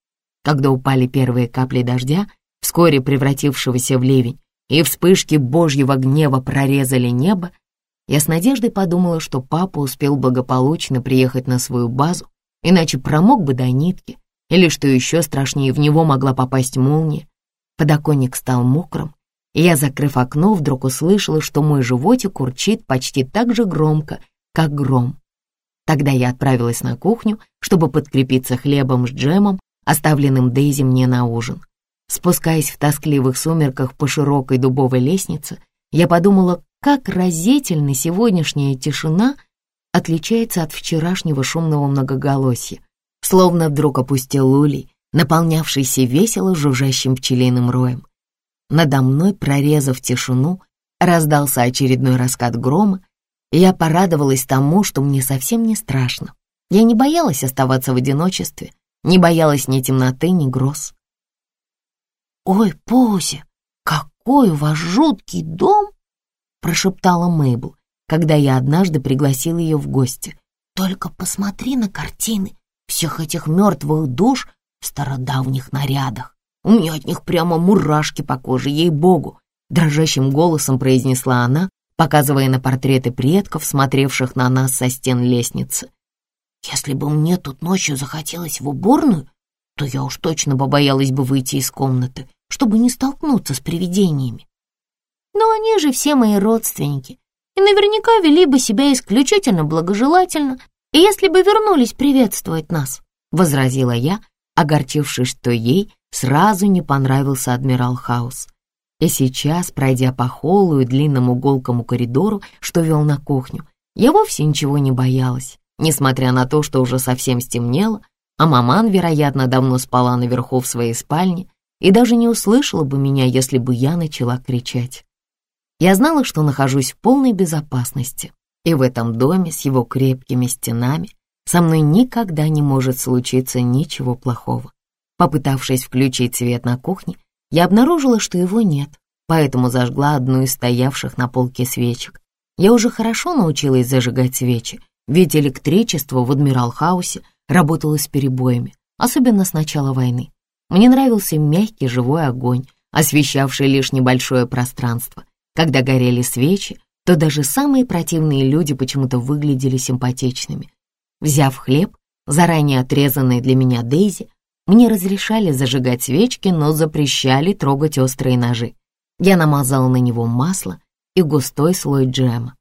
Когда упали первые капли дождя, вскоре превратившегося в ливень, и вспышки Божьего гнева прорезали небо, я с надеждой подумала, что папа успел благополучно приехать на свою базу, иначе промок бы до нитки, или, что еще страшнее, в него могла попасть молния. Подоконник стал мокрым, я, закрыв окно, вдруг услышала, что мой животик урчит почти так же громко, как гром. Тогда я отправилась на кухню, чтобы подкрепиться хлебом с джемом, оставленным Дейзи мне на ужин. Спускаясь в тоскливых сумерках по широкой дубовой лестнице, я подумала, как разительно сегодняшняя тишина отличается от вчерашнего шумного многоголосия, словно вдруг опустил улей, наполнявшийся весело жужжащим пчелиным роем. Надо мной, прорезав тишину, раздался очередной раскат грома, я порадовалась тому, что мне совсем не страшно. Я не боялась оставаться в одиночестве, не боялась ни темноты, ни гроз. «Ой, Пози, какой у вас жуткий дом!» прошептала Мейбл, когда я однажды пригласила ее в гости. «Только посмотри на картины всех этих мертвых душ в стародавних нарядах. У меня от них прямо мурашки по коже, ей-богу!» Дрожащим голосом произнесла она, показывая на портреты предков, смотревших на нас со стен лестницы. «Если бы мне тут ночью захотелось в уборную, то я уж точно побоялась бы выйти из комнаты, чтобы не столкнуться с привидениями. Но они же все мои родственники, и наверняка вели бы себя исключительно благожелательно, если бы вернулись приветствовать нас», — возразила я, огорчившись, что ей сразу не понравился адмирал Хаус. И сейчас, пройдя по холлу и длинному гулкому коридору, что вел на кухню, я вовсе ничего не боялась, несмотря на то, что уже совсем стемнело, а маман, вероятно, давно спала наверху в своей спальне и даже не услышала бы меня, если бы я начала кричать. Я знала, что нахожусь в полной безопасности, и в этом доме с его крепкими стенами со мной никогда не может случиться ничего плохого. Попытавшись включить свет на кухне, я обнаружила, что его нет, поэтому зажгла одну из стоявших на полке свечек. Я уже хорошо научилась зажигать свечи, ведь электричество в Адмирал-хаусе работало с перебоями, особенно с начала войны. Мне нравился мягкий живой огонь, освещавший лишь небольшое пространство. Когда горели свечи, то даже самые противные люди почему-то выглядели симпатичными. Взяв хлеб, заранее отрезанный для меня Дейзи, мне разрешали зажигать свечки, но запрещали трогать острые ножи. Я намазала на него масло и густой слой джема.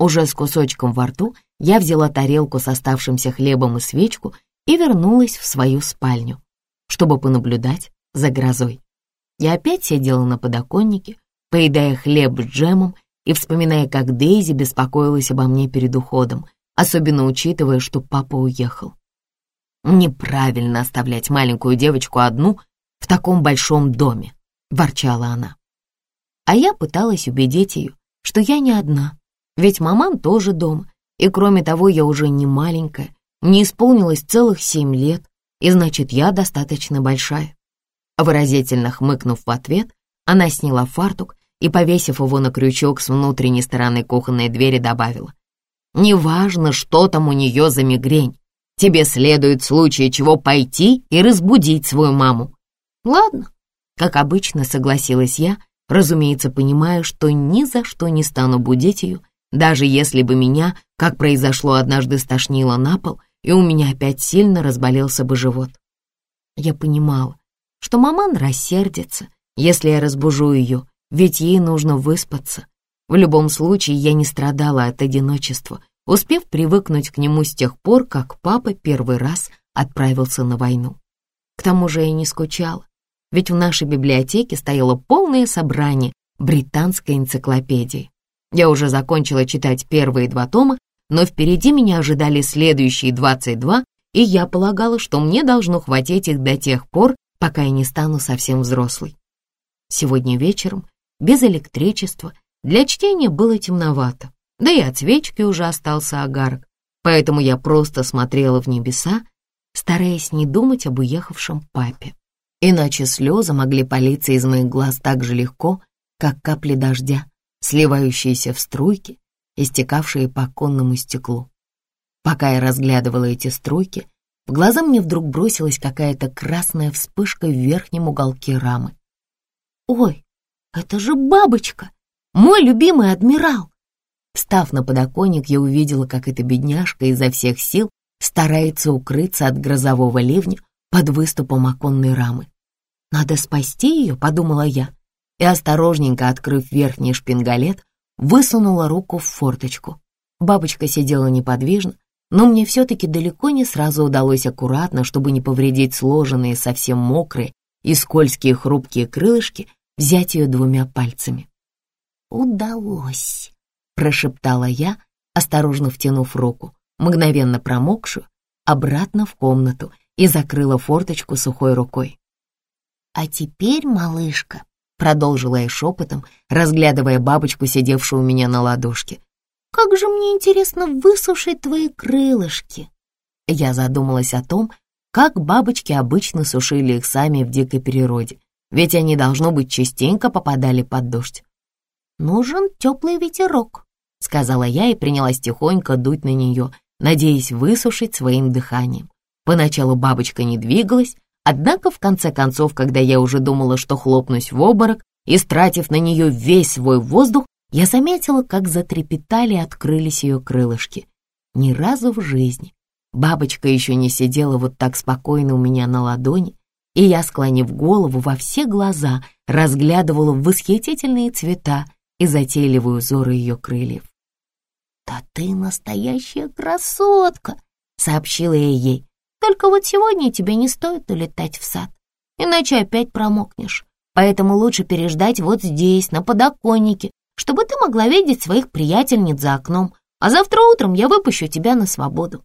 Уже с кусочком во рту я взяла тарелку с оставшимся хлебом и свечку и вернулась в свою спальню, чтобы понаблюдать за грозой. Я опять сидела на подоконнике, поедая хлеб с джемом и вспоминая, как Дейзи беспокоилась обо мне перед уходом, особенно учитывая, что папа уехал. «Неправильно оставлять маленькую девочку одну в таком большом доме», — ворчала она. А я пыталась убедить ее, что я не одна, ведь маман тоже дома, и кроме того, я уже не маленькая, мне исполнилось целых семь лет, и значит, я достаточно большая. Выразительно хмыкнув в ответ, она сняла фартук и, повесив его на крючок с внутренней стороны кухонной двери, добавила. Неважно, что там у нее за мигрень. Тебе следует в случае чего пойти и разбудить свою маму. Ладно, как обычно согласилась я, разумеется, понимая, что ни за что не стану будить ее, даже если бы меня, как произошло однажды, стошнило на пол, и у меня опять сильно разболелся бы живот. Я понимала, что маман рассердится, если я разбужу ее, ведь ей нужно выспаться, в любом случае, я не страдала от одиночества, успев привыкнуть к нему с тех пор, как папа первый раз отправился на войну. К тому же я не скучала, ведь в нашей библиотеке стояло полное собрание британской энциклопедии. Я уже закончила читать первые два тома, но впереди меня ожидали следующие 22, и я полагала, что мне должно хватить их до тех пор, пока я не стану совсем взрослой. Сегодня вечером, без электричества, для чтения было темновато, да и от свечки уже остался огарок, поэтому я просто смотрела в небеса, стараясь не думать об уехавшем папе. Иначе слезы могли палиться из моих глаз так же легко, как капли дождя, сливающиеся в струйки и стекавшие по оконному стеклу. Пока я разглядывала эти струйки, в глаза мне вдруг бросилась какая-то красная вспышка в верхнем уголке рамы. «Ой, это же бабочка!» Мой любимый адмирал!» Встав на подоконник, я увидела, как эта бедняжка изо всех сил старается укрыться от грозового ливня под выступом оконной рамы. «Надо спасти ее», — подумала я, и, осторожненько открыв верхний шпингалет, высунула руку в форточку. Бабочка сидела неподвижно, но мне все-таки далеко не сразу удалось аккуратно, чтобы не повредить сложенные совсем мокрые и скользкие хрупкие крылышки, взять ее двумя пальцами. «Удалось», — прошептала я, осторожно втянув руку, мгновенно промокшую, обратно в комнату и закрыла форточку сухой рукой. «А теперь, малышка», — продолжила я шепотом, разглядывая бабочку, сидевшую у меня на ладошке, «как же мне интересно высушить твои крылышки». Я задумалась о том, как бабочки обычно сушили их сами в дикой природе, ведь они, должно быть, частенько попадали под дождь. «Нужен теплый ветерок», — сказала я и принялась тихонько дуть на нее, надеясь высушить своим дыханием. Поначалу бабочка не двигалась, однако в конце концов, когда я уже думала, что хлопнусь в обморок, и, стратив на нее весь свой воздух, я заметила, как затрепетали и открылись ее крылышки. Ни разу в жизни бабочка еще не сидела вот так спокойно у меня на ладони, и я, склонив голову во все глаза, разглядывала восхитительные цвета, и затейливые узоры ее крыльев. «Да ты настоящая красотка!» — сообщила я ей. «Только вот сегодня тебе не стоит улетать в сад, иначе опять промокнешь. Поэтому лучше переждать вот здесь, на подоконнике, чтобы ты могла видеть своих приятельниц за окном, а завтра утром я выпущу тебя на свободу».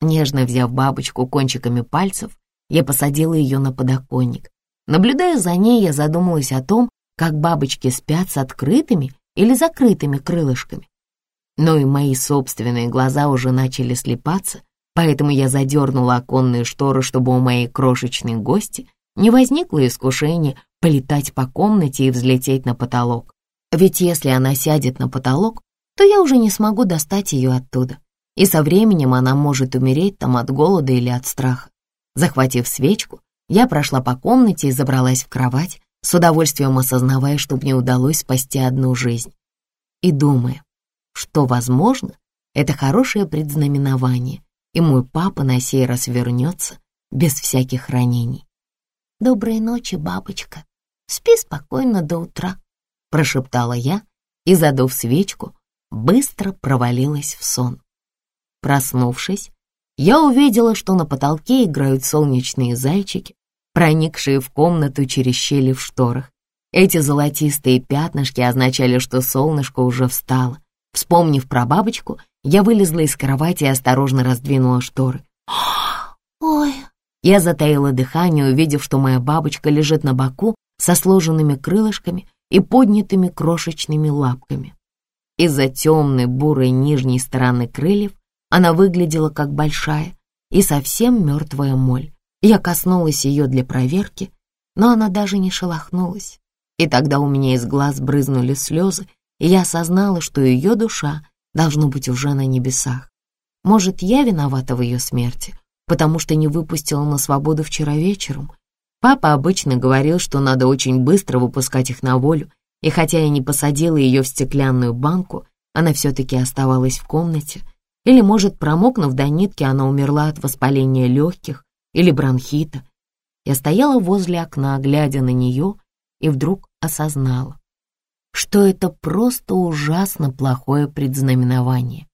Нежно взяв бабочку кончиками пальцев, я посадила ее на подоконник. Наблюдая за ней, я задумалась о том, как бабочки спят с открытыми или закрытыми крылышками. Но и мои собственные глаза уже начали слепаться, поэтому я задернула оконные шторы, чтобы у моей крошечной гости не возникло искушения полетать по комнате и взлететь на потолок. Ведь если она сядет на потолок, то я уже не смогу достать ее оттуда, и со временем она может умереть там от голода или от страха. Захватив свечку, я прошла по комнате и забралась в кровать, с удовольствием осознавая, что мне удалось спасти одну жизнь. И думая, что, возможно, это хорошее предзнаменование, и мой папа на сей раз вернется без всяких ранений. «Доброй ночи, бабочка. Спи спокойно до утра», — прошептала я и, задув свечку, быстро провалилась в сон. Проснувшись, я увидела, что на потолке играют солнечные зайчики, проникшие в комнату через щели в шторах. Эти золотистые пятнышки означали, что солнышко уже встало. Вспомнив про бабочку, я вылезла из кровати и осторожно раздвинула шторы. «Ой!» Я затаила дыхание, увидев, что моя бабочка лежит на боку со сложенными крылышками и поднятыми крошечными лапками. Из-за темной бурой нижней стороны крыльев она выглядела как большая и совсем мертвая моль. Я коснулась ее для проверки, но она даже не шелохнулась. И тогда у меня из глаз брызнули слезы, я осознала, что ее душа должно быть уже на небесах. Может, я виновата в ее смерти, потому что не выпустила на свободу вчера вечером. Папа обычно говорил, что надо очень быстро выпускать их на волю, и хотя я не посадила ее в стеклянную банку, она все-таки оставалась в комнате. Или, может, промокнув до нитки, она умерла от воспаления легких, или бронхита. Я стояла возле окна, глядя на нее, и вдруг осознала, что это просто ужасно плохое предзнаменование.